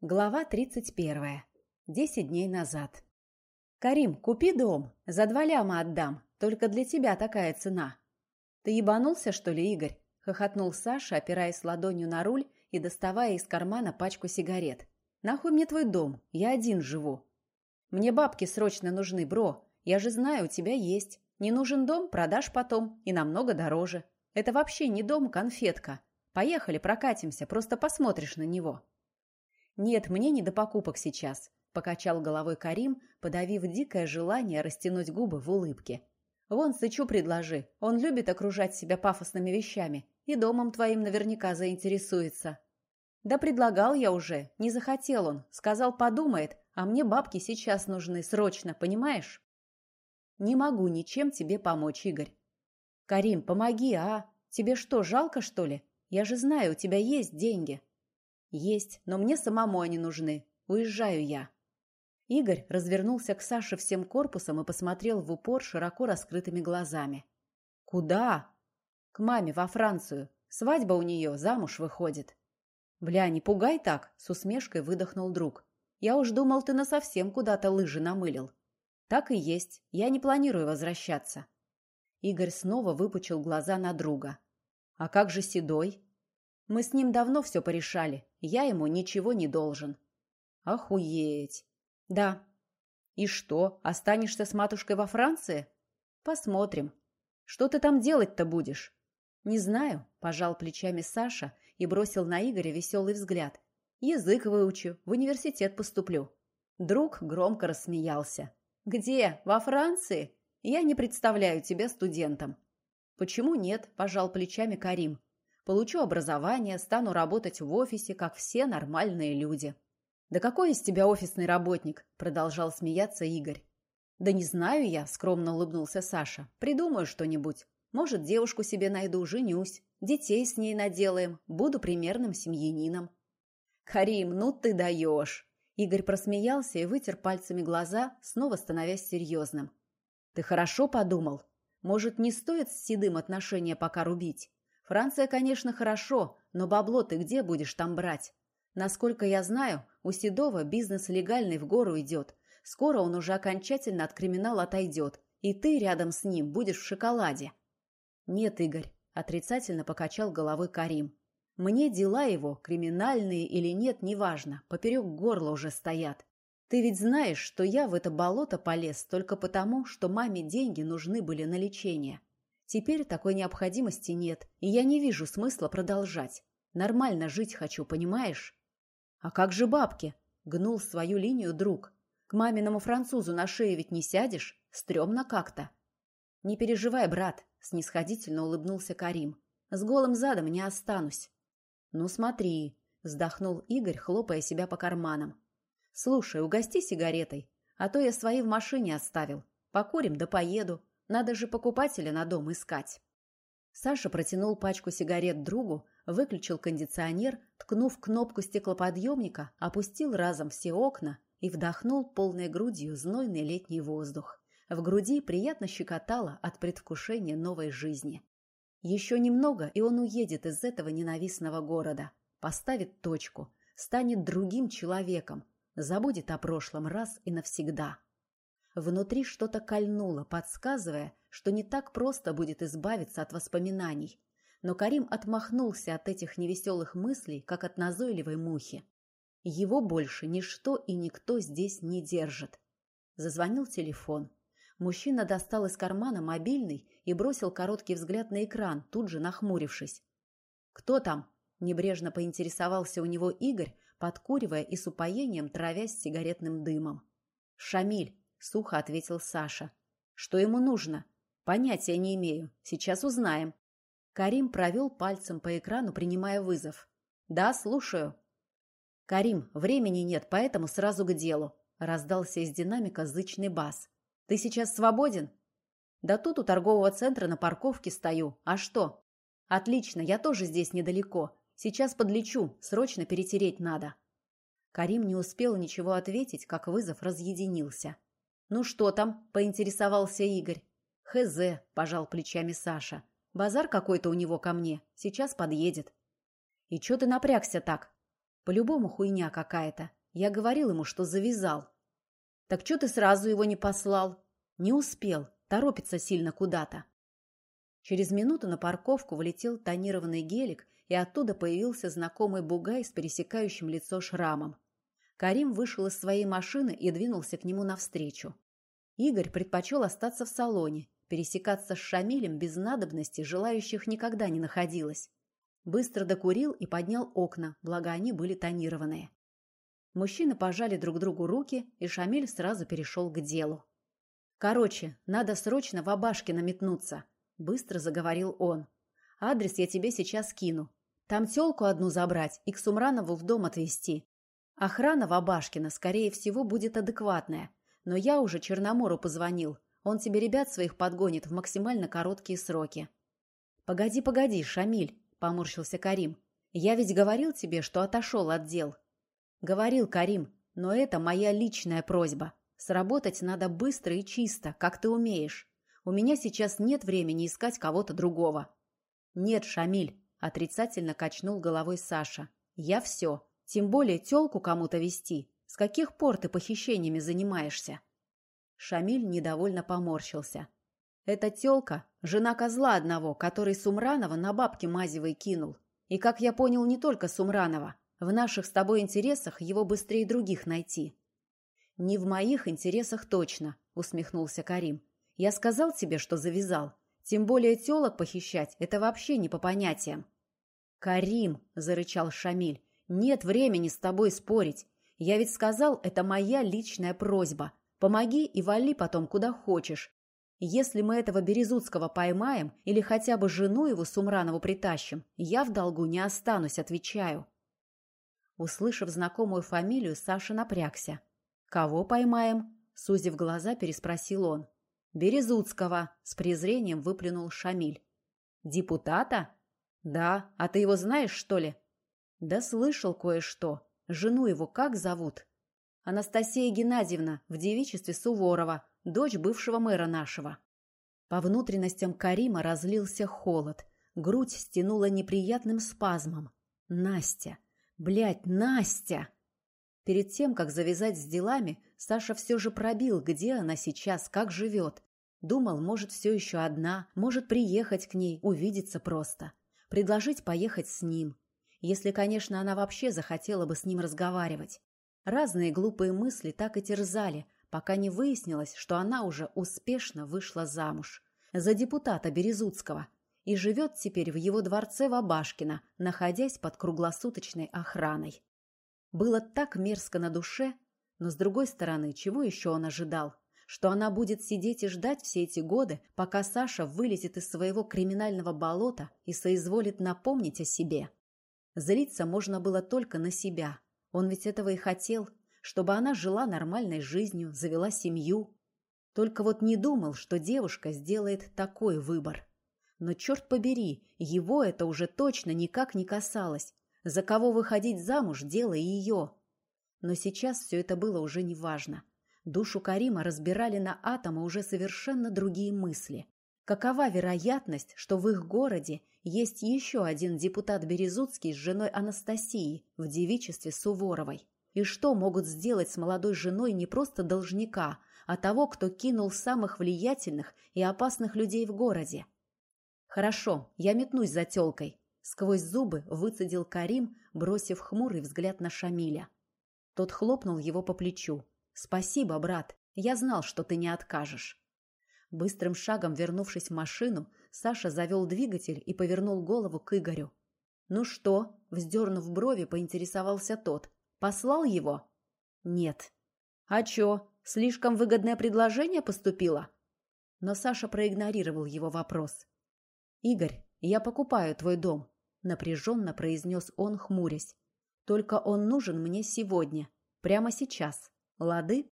Глава 31. Десять дней назад. «Карим, купи дом. За два ляма отдам. Только для тебя такая цена». «Ты ебанулся, что ли, Игорь?» — хохотнул Саша, опираясь ладонью на руль и доставая из кармана пачку сигарет. «Нахуй мне твой дом? Я один живу». «Мне бабки срочно нужны, бро. Я же знаю, у тебя есть. Не нужен дом, продашь потом. И намного дороже. Это вообще не дом, конфетка. Поехали, прокатимся, просто посмотришь на него». «Нет, мне не до покупок сейчас», — покачал головой Карим, подавив дикое желание растянуть губы в улыбке. «Вон Сычу предложи. Он любит окружать себя пафосными вещами. И домом твоим наверняка заинтересуется». «Да предлагал я уже. Не захотел он. Сказал, подумает. А мне бабки сейчас нужны, срочно, понимаешь?» «Не могу ничем тебе помочь, Игорь». «Карим, помоги, а? Тебе что, жалко, что ли? Я же знаю, у тебя есть деньги». «Есть, но мне самому они нужны. Уезжаю я». Игорь развернулся к Саше всем корпусом и посмотрел в упор широко раскрытыми глазами. «Куда?» «К маме, во Францию. Свадьба у нее, замуж выходит». «Бля, не пугай так!» — с усмешкой выдохнул друг. «Я уж думал, ты насовсем куда-то лыжи намылил». «Так и есть. Я не планирую возвращаться». Игорь снова выпучил глаза на друга. «А как же Седой?» Мы с ним давно все порешали. Я ему ничего не должен. Охуеть. Да. И что, останешься с матушкой во Франции? Посмотрим. Что ты там делать-то будешь? Не знаю, пожал плечами Саша и бросил на Игоря веселый взгляд. Язык выучу, в университет поступлю. Друг громко рассмеялся. Где? Во Франции? Я не представляю тебя студентом. Почему нет? Пожал плечами Карим. Получу образование, стану работать в офисе, как все нормальные люди. «Да какой из тебя офисный работник?» – продолжал смеяться Игорь. «Да не знаю я», – скромно улыбнулся Саша. «Придумаю что-нибудь. Может, девушку себе найду, женюсь, детей с ней наделаем, буду примерным семьянином». «Карим, ну ты даешь!» Игорь просмеялся и вытер пальцами глаза, снова становясь серьезным. «Ты хорошо подумал? Может, не стоит с Седым отношения пока рубить? Франция, конечно, хорошо, но бабло ты где будешь там брать? Насколько я знаю, у Седова бизнес легальный в гору идет. Скоро он уже окончательно от криминала отойдет, и ты рядом с ним будешь в шоколаде. Нет, Игорь, отрицательно покачал головой Карим. Мне дела его, криминальные или нет, неважно, поперек горла уже стоят. Ты ведь знаешь, что я в это болото полез только потому, что маме деньги нужны были на лечение. Теперь такой необходимости нет, и я не вижу смысла продолжать. Нормально жить хочу, понимаешь? А как же бабки? Гнул свою линию друг. К маминому французу на шее ведь не сядешь? Стремно как-то. Не переживай, брат, снисходительно улыбнулся Карим. С голым задом не останусь. Ну смотри, вздохнул Игорь, хлопая себя по карманам. Слушай, угости сигаретой, а то я свои в машине оставил. Покурим да поеду. Надо же покупателя на дом искать. Саша протянул пачку сигарет другу, выключил кондиционер, ткнув кнопку стеклоподъемника, опустил разом все окна и вдохнул полной грудью знойный летний воздух. В груди приятно щекотало от предвкушения новой жизни. Еще немного, и он уедет из этого ненавистного города, поставит точку, станет другим человеком, забудет о прошлом раз и навсегда. Внутри что-то кольнуло, подсказывая, что не так просто будет избавиться от воспоминаний. Но Карим отмахнулся от этих невеселых мыслей, как от назойливой мухи. Его больше ничто и никто здесь не держит. Зазвонил телефон. Мужчина достал из кармана мобильный и бросил короткий взгляд на экран, тут же нахмурившись. «Кто там?» – небрежно поинтересовался у него Игорь, подкуривая и с упоением травясь сигаретным дымом. «Шамиль», — сухо ответил Саша. «Что ему нужно?» «Понятия не имею. Сейчас узнаем». Карим провел пальцем по экрану, принимая вызов. «Да, слушаю». «Карим, времени нет, поэтому сразу к делу», — раздался из динамика зычный бас. «Ты сейчас свободен?» «Да тут у торгового центра на парковке стою. А что?» «Отлично, я тоже здесь недалеко. Сейчас подлечу, срочно перетереть надо». Карим не успел ничего ответить, как вызов разъединился. «Ну что там?» – поинтересовался Игорь. «Хз», – пожал плечами Саша. «Базар какой-то у него ко мне. Сейчас подъедет». «И чё ты напрягся так?» По-любому хуйня какая-то. Я говорил ему, что завязал. Так что ты сразу его не послал? Не успел. Торопится сильно куда-то. Через минуту на парковку влетел тонированный гелик, и оттуда появился знакомый бугай с пересекающим лицо шрамом. Карим вышел из своей машины и двинулся к нему навстречу. Игорь предпочел остаться в салоне. Пересекаться с Шамилем без надобности желающих никогда не находилось. Быстро докурил и поднял окна, благо они были тонированные. Мужчины пожали друг другу руки, и Шамиль сразу перешел к делу. «Короче, надо срочно в Абашкино метнуться», — быстро заговорил он. «Адрес я тебе сейчас кину. Там тёлку одну забрать и к Сумранову в дом отвезти. Охрана в Абашкино, скорее всего, будет адекватная. Но я уже Черномору позвонил. Он тебе ребят своих подгонит в максимально короткие сроки». «Погоди, погоди, Шамиль», — поморщился Карим. «Я ведь говорил тебе, что отошел от дел. Говорил Карим, но это моя личная просьба. Сработать надо быстро и чисто, как ты умеешь. У меня сейчас нет времени искать кого-то другого. Нет, Шамиль, отрицательно качнул головой Саша. Я все. Тем более телку кому-то вести. С каких пор ты похищениями занимаешься? Шамиль недовольно поморщился. Эта телка – жена козла одного, который Сумранова на бабки Мазевой кинул. И, как я понял, не только Сумранова. В наших с тобой интересах его быстрее других найти. Не в моих интересах точно, усмехнулся Карим. Я сказал тебе, что завязал. Тем более телок похищать – это вообще не по понятиям. Карим, зарычал Шамиль, нет времени с тобой спорить. Я ведь сказал, это моя личная просьба. Помоги и вали потом куда хочешь. Если мы этого Березутского поймаем или хотя бы жену его Сумранову притащим, я в долгу не останусь, отвечаю. Услышав знакомую фамилию, Саша напрягся. «Кого поймаем?» — сузив глаза, переспросил он. «Березутского!» — с презрением выплюнул Шамиль. «Депутата?» «Да. А ты его знаешь, что ли?» «Да слышал кое-что. Жену его как зовут?» «Анастасия Геннадьевна, в девичестве Суворова, дочь бывшего мэра нашего». По внутренностям Карима разлился холод. Грудь стянула неприятным спазмом. «Настя!» Блядь, Настя! Перед тем, как завязать с делами, Саша все же пробил, где она сейчас, как живет. Думал, может, все еще одна, может приехать к ней, увидеться просто. Предложить поехать с ним. Если, конечно, она вообще захотела бы с ним разговаривать. Разные глупые мысли так и терзали, пока не выяснилось, что она уже успешно вышла замуж. За депутата Березутского – и живет теперь в его дворце в Абашкино, находясь под круглосуточной охраной. Было так мерзко на душе, но, с другой стороны, чего еще он ожидал? Что она будет сидеть и ждать все эти годы, пока Саша вылезет из своего криминального болота и соизволит напомнить о себе. Злиться можно было только на себя. Он ведь этого и хотел, чтобы она жила нормальной жизнью, завела семью. Только вот не думал, что девушка сделает такой выбор. Но, черт побери, его это уже точно никак не касалось. За кого выходить замуж – дело ее. Но сейчас все это было уже неважно. Душу Карима разбирали на атомы уже совершенно другие мысли. Какова вероятность, что в их городе есть еще один депутат Березутский с женой Анастасией в девичестве Суворовой? И что могут сделать с молодой женой не просто должника, а того, кто кинул самых влиятельных и опасных людей в городе? «Хорошо, я метнусь за тёлкой», — сквозь зубы выцедил Карим, бросив хмурый взгляд на Шамиля. Тот хлопнул его по плечу. «Спасибо, брат, я знал, что ты не откажешь». Быстрым шагом вернувшись в машину, Саша завел двигатель и повернул голову к Игорю. «Ну что?» — вздернув брови, поинтересовался тот. «Послал его?» «Нет». «А чё, слишком выгодное предложение поступило?» Но Саша проигнорировал его вопрос. «Игорь, я покупаю твой дом», — напряженно произнес он, хмурясь. «Только он нужен мне сегодня, прямо сейчас. Лады?»